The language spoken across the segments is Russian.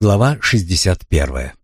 Глава 61.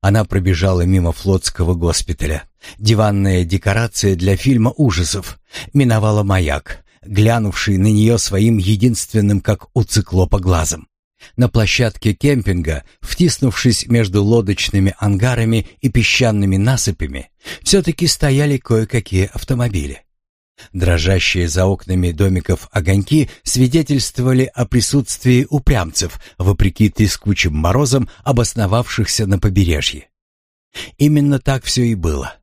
Она пробежала мимо флотского госпиталя. Диванная декорация для фильма ужасов. Миновала маяк, глянувший на нее своим единственным, как у циклопа, глазом. На площадке кемпинга, втиснувшись между лодочными ангарами и песчаными насыпями, все-таки стояли кое-какие автомобили. Дрожащие за окнами домиков огоньки свидетельствовали о присутствии упрямцев, вопреки трескучим морозам, обосновавшихся на побережье. Именно так все и было.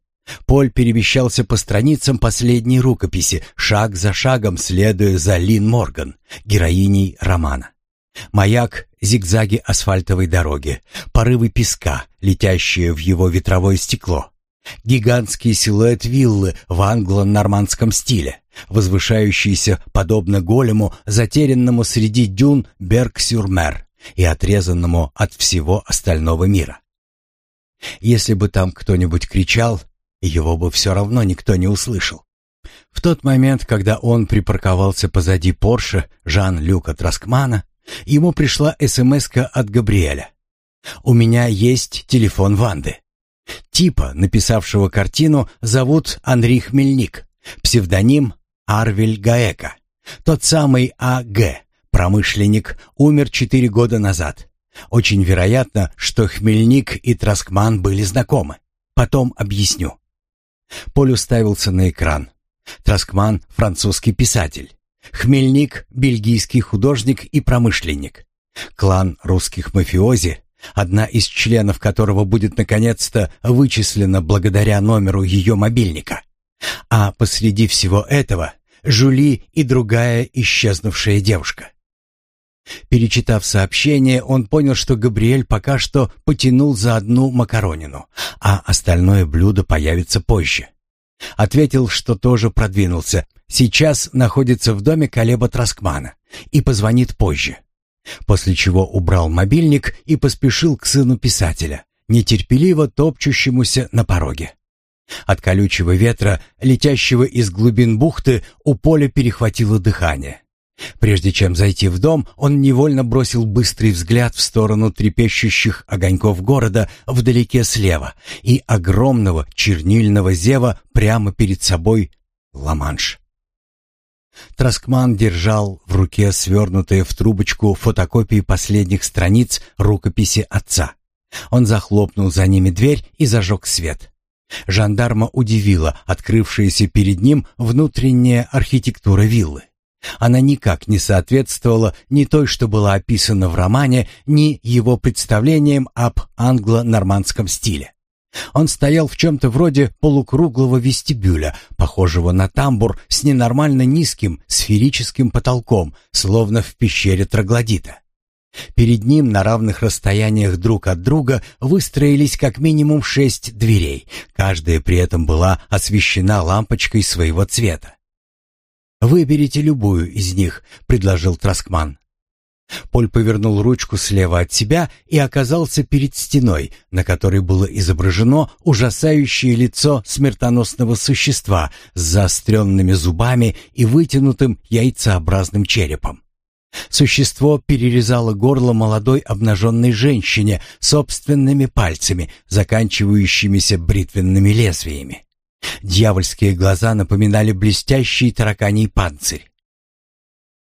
Поль перемещался по страницам последней рукописи, шаг за шагом следуя за Лин Морган, героиней романа. Маяк, зигзаги асфальтовой дороги, порывы песка, летящие в его ветровое стекло — Гигантские силуэт виллы в англо-нормандском стиле, возвышающиеся подобно голему, затерянному среди дюн Берг-Сюрмер и отрезанному от всего остального мира. Если бы там кто-нибудь кричал, его бы все равно никто не услышал. В тот момент, когда он припарковался позади Порше Жан-Люка Траскмана, ему пришла смс от Габриэля. «У меня есть телефон Ванды. Типа, написавшего картину, зовут Андрей Хмельник, псевдоним Арвель Гаека. Тот самый А.Г., промышленник, умер четыре года назад. Очень вероятно, что Хмельник и Троскман были знакомы. Потом объясню. Поль уставился на экран. Троскман — французский писатель. Хмельник — бельгийский художник и промышленник. Клан русских мафиози одна из членов которого будет наконец-то вычислена благодаря номеру ее мобильника. А посреди всего этого Жули и другая исчезнувшая девушка. Перечитав сообщение, он понял, что Габриэль пока что потянул за одну макаронину, а остальное блюдо появится позже. Ответил, что тоже продвинулся, сейчас находится в доме Калеба Траскмана и позвонит позже. После чего убрал мобильник и поспешил к сыну писателя, нетерпеливо топчущемуся на пороге. От колючего ветра, летящего из глубин бухты, у поля перехватило дыхание. Прежде чем зайти в дом, он невольно бросил быстрый взгляд в сторону трепещущих огоньков города вдалеке слева и огромного чернильного зева прямо перед собой Ла-Манш. Троскман держал в руке свернутые в трубочку фотокопии последних страниц рукописи отца. Он захлопнул за ними дверь и зажег свет. Жандарма удивила открывшаяся перед ним внутренняя архитектура виллы. Она никак не соответствовала ни той, что была описана в романе, ни его представлениям об англо-нормандском стиле. Он стоял в чем-то вроде полукруглого вестибюля, похожего на тамбур с ненормально низким сферическим потолком, словно в пещере троглодита. Перед ним на равных расстояниях друг от друга выстроились как минимум шесть дверей, каждая при этом была освещена лампочкой своего цвета. «Выберите любую из них», — предложил Троскман. Поль повернул ручку слева от себя и оказался перед стеной, на которой было изображено ужасающее лицо смертоносного существа с заостренными зубами и вытянутым яйцеобразным черепом. Существо перерезало горло молодой обнаженной женщине собственными пальцами, заканчивающимися бритвенными лезвиями. Дьявольские глаза напоминали блестящий тараканий панцирь.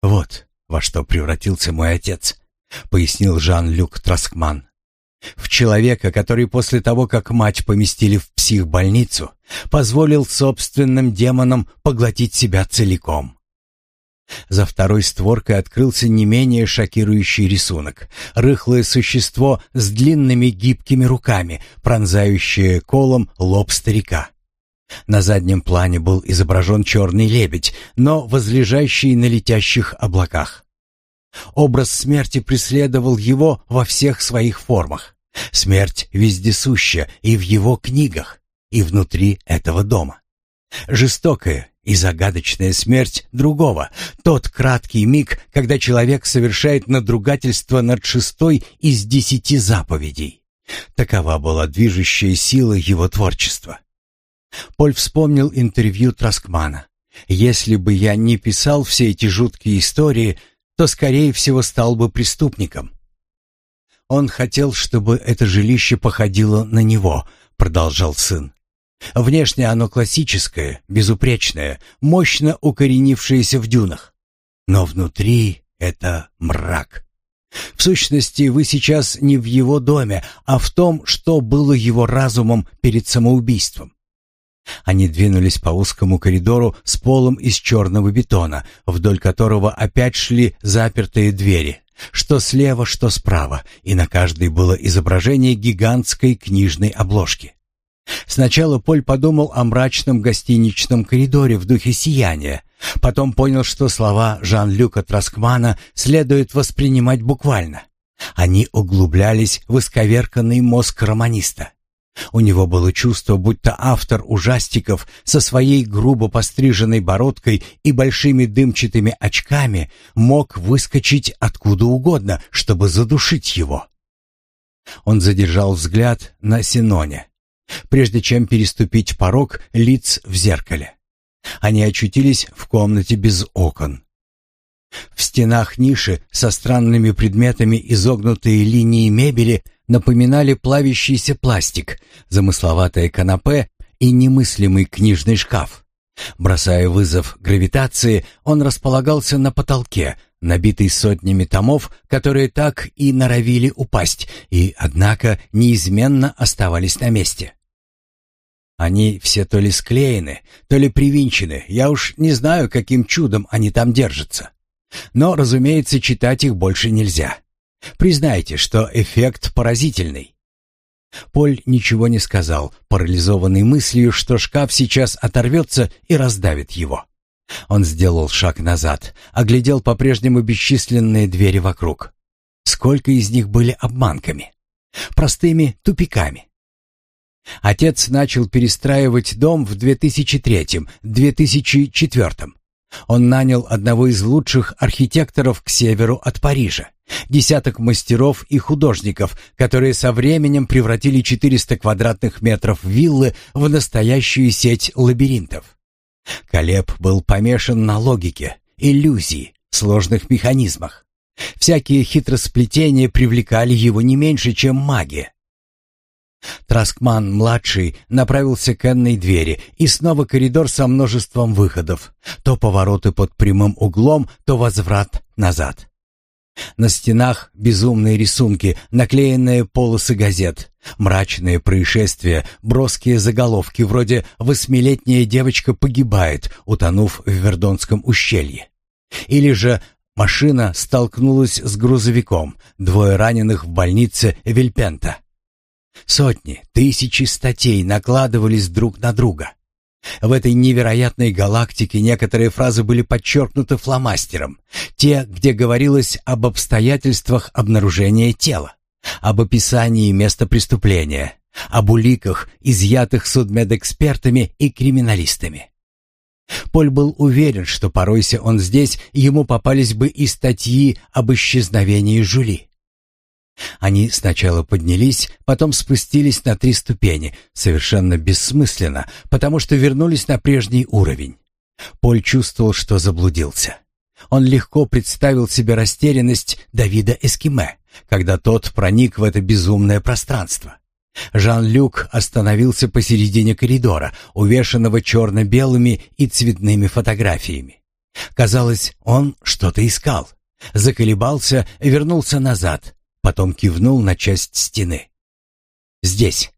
«Вот», во что превратился мой отец, пояснил Жан-Люк Траскман. В человека, который после того, как мать поместили в психбольницу, позволил собственным демонам поглотить себя целиком. За второй створкой открылся не менее шокирующий рисунок. Рыхлое существо с длинными гибкими руками, пронзающее колом лоб старика. На заднем плане был изображен черный лебедь, но возлежащий на летящих облаках. Образ смерти преследовал его во всех своих формах. Смерть вездесуща и в его книгах, и внутри этого дома. Жестокая и загадочная смерть другого, тот краткий миг, когда человек совершает надругательство над шестой из десяти заповедей. Такова была движущая сила его творчества. Поль вспомнил интервью Троскмана. «Если бы я не писал все эти жуткие истории, то, скорее всего, стал бы преступником». «Он хотел, чтобы это жилище походило на него», — продолжал сын. «Внешне оно классическое, безупречное, мощно укоренившееся в дюнах. Но внутри это мрак». В сущности, вы сейчас не в его доме, а в том, что было его разумом перед самоубийством. Они двинулись по узкому коридору с полом из черного бетона, вдоль которого опять шли запертые двери, что слева, что справа, и на каждой было изображение гигантской книжной обложки. Сначала Поль подумал о мрачном гостиничном коридоре в духе сияния, потом понял, что слова Жан-Люка Траскмана следует воспринимать буквально. Они углублялись в исковерканный мозг романиста. У него было чувство, будто автор ужастиков со своей грубо постриженной бородкой и большими дымчатыми очками мог выскочить откуда угодно, чтобы задушить его. Он задержал взгляд на Синоне, прежде чем переступить порог лиц в зеркале. Они очутились в комнате без окон. В стенах ниши со странными предметами изогнутые линии мебели – напоминали плавящийся пластик, замысловатое канапе и немыслимый книжный шкаф. Бросая вызов гравитации, он располагался на потолке, набитый сотнями томов, которые так и норовили упасть, и, однако, неизменно оставались на месте. Они все то ли склеены, то ли привинчены, я уж не знаю, каким чудом они там держатся. Но, разумеется, читать их больше нельзя. Признайте, что эффект поразительный. Поль ничего не сказал, парализованный мыслью, что шкаф сейчас оторвется и раздавит его. Он сделал шаг назад, оглядел по-прежнему бесчисленные двери вокруг. Сколько из них были обманками? Простыми тупиками. Отец начал перестраивать дом в 2003-2004. Он нанял одного из лучших архитекторов к северу от Парижа. Десяток мастеров и художников, которые со временем превратили 400 квадратных метров виллы в настоящую сеть лабиринтов. Колеб был помешан на логике, иллюзии, сложных механизмах. Всякие хитросплетения привлекали его не меньше, чем магия. Траскман-младший направился к энной двери, и снова коридор со множеством выходов. То повороты под прямым углом, то возврат назад. На стенах безумные рисунки, наклеенные полосы газет, мрачные происшествия, броские заголовки вроде «Восьмилетняя девочка погибает, утонув в Вердонском ущелье». Или же «Машина столкнулась с грузовиком, двое раненых в больнице Вильпента». Сотни, тысячи статей накладывались друг на друга. В этой невероятной галактике некоторые фразы были подчеркнуты фломастером. Те, где говорилось об обстоятельствах обнаружения тела, об описании места преступления, об уликах, изъятых судмедэкспертами и криминалистами. Поль был уверен, что поройся он здесь, ему попались бы и статьи об исчезновении Жюли. Они сначала поднялись, потом спустились на три ступени, совершенно бессмысленно, потому что вернулись на прежний уровень. Поль чувствовал, что заблудился. Он легко представил себе растерянность Давида Эскиме, когда тот проник в это безумное пространство. Жан-Люк остановился посередине коридора, увешанного черно-белыми и цветными фотографиями. Казалось, он что-то искал. Заколебался, вернулся назад, потом кивнул на часть стены. «Здесь».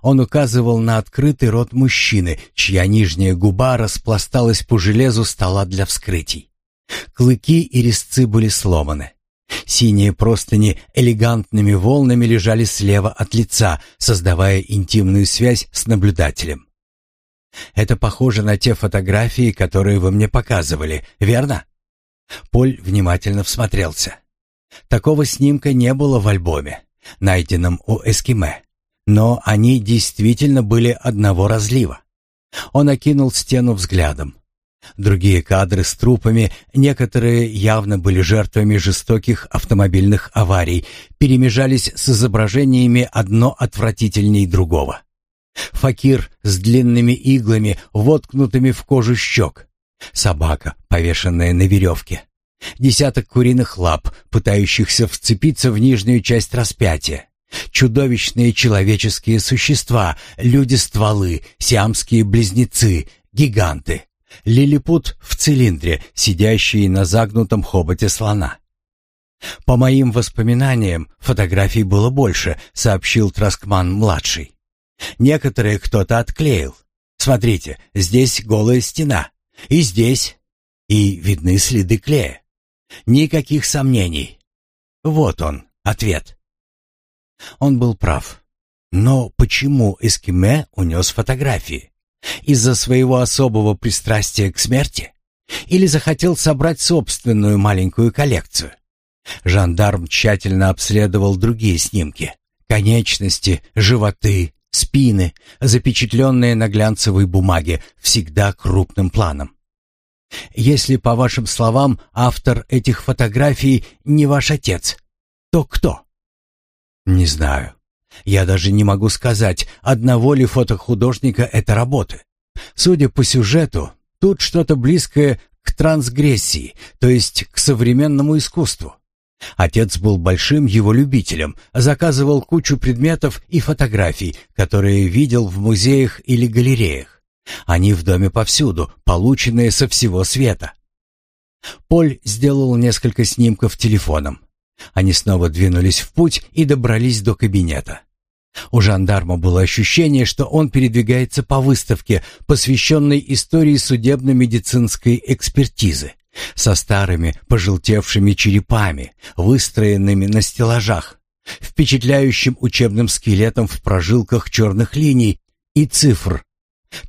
Он указывал на открытый рот мужчины, чья нижняя губа распласталась по железу стола для вскрытий. Клыки и резцы были сломаны. Синие простыни элегантными волнами лежали слева от лица, создавая интимную связь с наблюдателем. «Это похоже на те фотографии, которые вы мне показывали, верно?» Поль внимательно всмотрелся. Такого снимка не было в альбоме, найденном у Эскиме, но они действительно были одного разлива. Он окинул стену взглядом. Другие кадры с трупами, некоторые явно были жертвами жестоких автомобильных аварий, перемежались с изображениями одно отвратительней другого. Факир с длинными иглами, воткнутыми в кожу щек. Собака, повешенная на веревке. Десяток куриных лап, пытающихся вцепиться в нижнюю часть распятия. Чудовищные человеческие существа, люди-стволы, сиамские близнецы, гиганты. Лилипут в цилиндре, сидящий на загнутом хоботе слона. «По моим воспоминаниям, фотографий было больше», — сообщил Траскман-младший. «Некоторые кто-то отклеил. Смотрите, здесь голая стена. И здесь. И видны следы клея. Никаких сомнений. Вот он, ответ. Он был прав. Но почему Эскиме унес фотографии? Из-за своего особого пристрастия к смерти? Или захотел собрать собственную маленькую коллекцию? Жандарм тщательно обследовал другие снимки. Конечности, животы, спины, запечатленные на глянцевой бумаге, всегда крупным планом. Если, по вашим словам, автор этих фотографий не ваш отец, то кто? Не знаю. Я даже не могу сказать, одного ли фотохудожника это работы. Судя по сюжету, тут что-то близкое к трансгрессии, то есть к современному искусству. Отец был большим его любителем, заказывал кучу предметов и фотографий, которые видел в музеях или галереях. Они в доме повсюду, полученные со всего света. Поль сделал несколько снимков телефоном. Они снова двинулись в путь и добрались до кабинета. У жандарма было ощущение, что он передвигается по выставке, посвященной истории судебно-медицинской экспертизы, со старыми пожелтевшими черепами, выстроенными на стеллажах, впечатляющим учебным скелетом в прожилках черных линий и цифр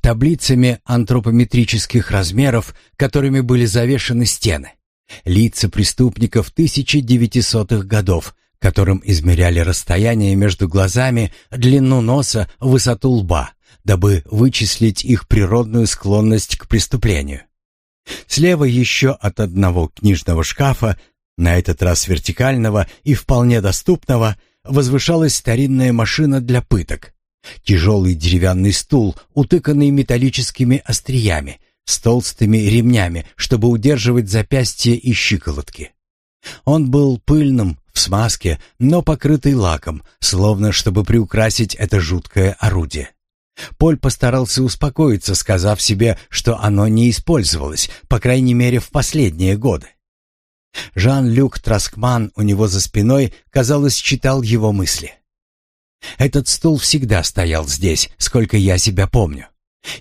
таблицами антропометрических размеров, которыми были завешены стены, лица преступников 1900-х годов, которым измеряли расстояние между глазами, длину носа, высоту лба, дабы вычислить их природную склонность к преступлению. Слева еще от одного книжного шкафа, на этот раз вертикального и вполне доступного, возвышалась старинная машина для пыток, Тяжелый деревянный стул, утыканный металлическими остриями, с толстыми ремнями, чтобы удерживать запястья и щиколотки. Он был пыльным, в смазке, но покрытый лаком, словно чтобы приукрасить это жуткое орудие. Поль постарался успокоиться, сказав себе, что оно не использовалось, по крайней мере, в последние годы. Жан-Люк Траскман у него за спиной, казалось, читал его мысли. Этот стул всегда стоял здесь, сколько я себя помню.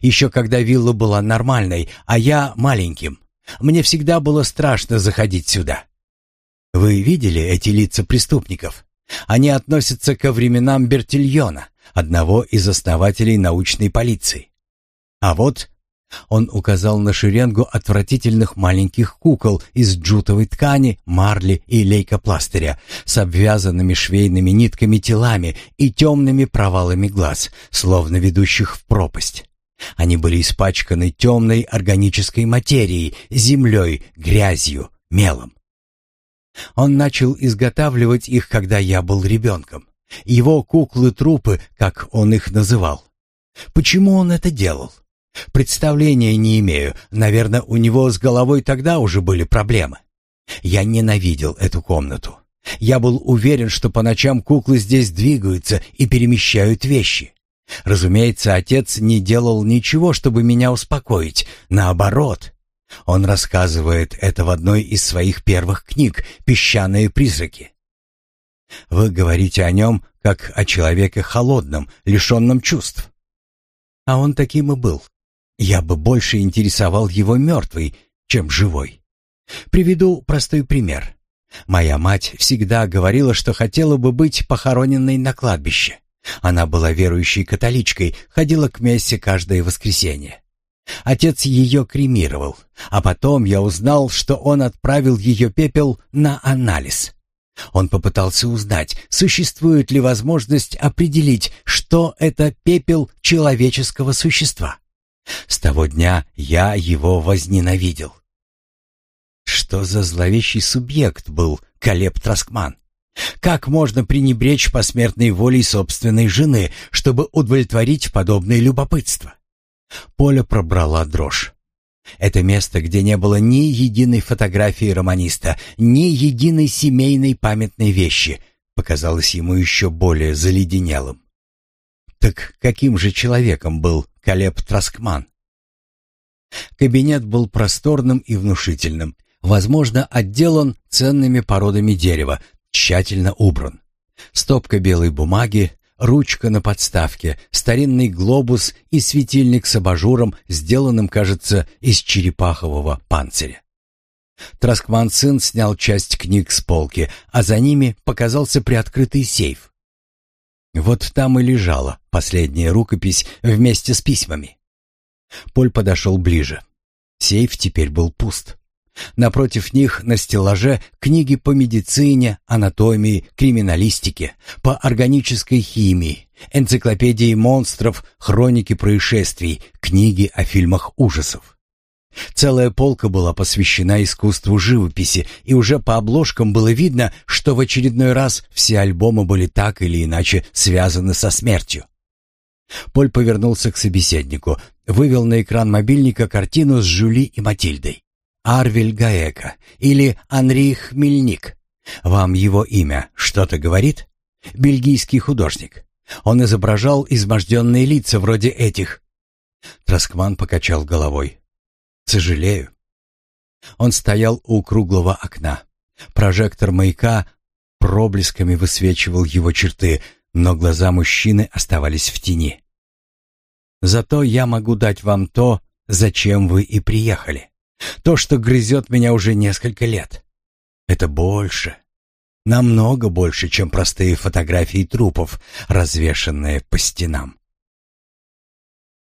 Еще когда вилла была нормальной, а я маленьким. Мне всегда было страшно заходить сюда. Вы видели эти лица преступников? Они относятся ко временам Бертильона, одного из основателей научной полиции. А вот он указал на шеренгу отвратительных маленьких кукол из джутовой ткани, марли и лейкопластыря с обвязанными швейными нитками телами и темными провалами глаз, словно ведущих в пропасть. Они были испачканы темной органической материей, землей, грязью, мелом. Он начал изготавливать их, когда я был ребенком. Его куклы-трупы, как он их называл. Почему он это делал? Представления не имею. Наверное, у него с головой тогда уже были проблемы. Я ненавидел эту комнату. Я был уверен, что по ночам куклы здесь двигаются и перемещают вещи. Разумеется, отец не делал ничего, чтобы меня успокоить. Наоборот. Он рассказывает это в одной из своих первых книг «Песчаные призраки». Вы говорите о нем, как о человеке холодном, лишенном чувств. А он таким и был я бы больше интересовал его мертвый, чем живой. Приведу простой пример. Моя мать всегда говорила, что хотела бы быть похороненной на кладбище. Она была верующей католичкой, ходила к мессе каждое воскресенье. Отец ее кремировал, а потом я узнал, что он отправил ее пепел на анализ. Он попытался узнать, существует ли возможность определить, что это пепел человеческого существа. С того дня я его возненавидел. Что за зловещий субъект был Калеб Троскман? Как можно пренебречь посмертной волей собственной жены, чтобы удовлетворить подобное любопытство? Поля пробрала дрожь. Это место, где не было ни единой фотографии романиста, ни единой семейной памятной вещи, показалось ему еще более заледенелым. Так каким же человеком был Калеб Троскман. Кабинет был просторным и внушительным, возможно, отделан ценными породами дерева, тщательно убран. Стопка белой бумаги, ручка на подставке, старинный глобус и светильник с абажуром, сделанным, кажется, из черепахового панциря. Троскман сын снял часть книг с полки, а за ними показался приоткрытый сейф. Вот там и лежала последняя рукопись вместе с письмами. Поль подошел ближе. Сейф теперь был пуст. Напротив них на стеллаже книги по медицине, анатомии, криминалистике, по органической химии, энциклопедии монстров, хроники происшествий, книги о фильмах ужасов. Целая полка была посвящена искусству живописи, и уже по обложкам было видно, что в очередной раз все альбомы были так или иначе связаны со смертью. Поль повернулся к собеседнику, вывел на экран мобильника картину с Жюли и Матильдой. Арвель Гаека или Анри Хмельник. Вам его имя что-то говорит? Бельгийский художник. Он изображал изможденные лица вроде этих. Троскман покачал головой. Сожалею. Он стоял у круглого окна. Прожектор маяка проблесками высвечивал его черты, но глаза мужчины оставались в тени. Зато я могу дать вам то, зачем вы и приехали. То, что грызет меня уже несколько лет. Это больше. Намного больше, чем простые фотографии трупов, развешанные по стенам.